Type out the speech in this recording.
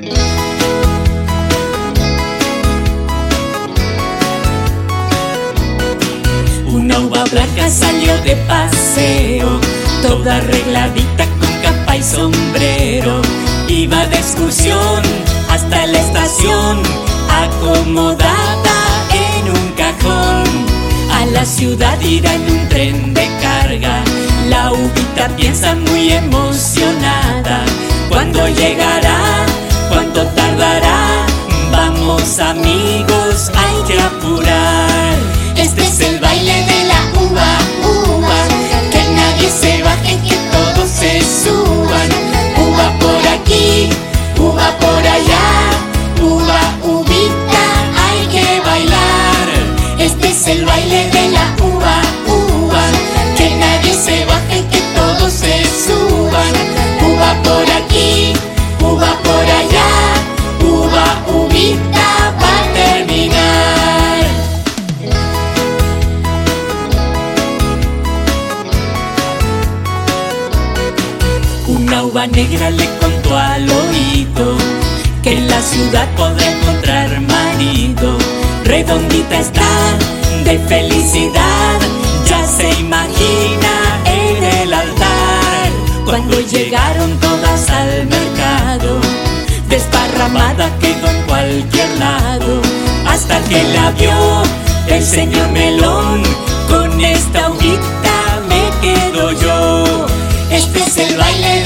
Una uva blanca salió de paseo, toda arregladita con capa y sombrero. Iba de excursión hasta la estación, acomodada en un cajón. A la ciudad irá en un tren de carga, la uvita piensa muy emocionada. La uva negra le contó al oído que en la ciudad podrá encontrar marido. Redondita está de felicidad, ya se imagina en el altar. Cuando llegaron todas al mercado, desparramada quedó en cualquier lado, hasta que la vio el señor Melón. Con esta hojita me quedo yo. Este es el baile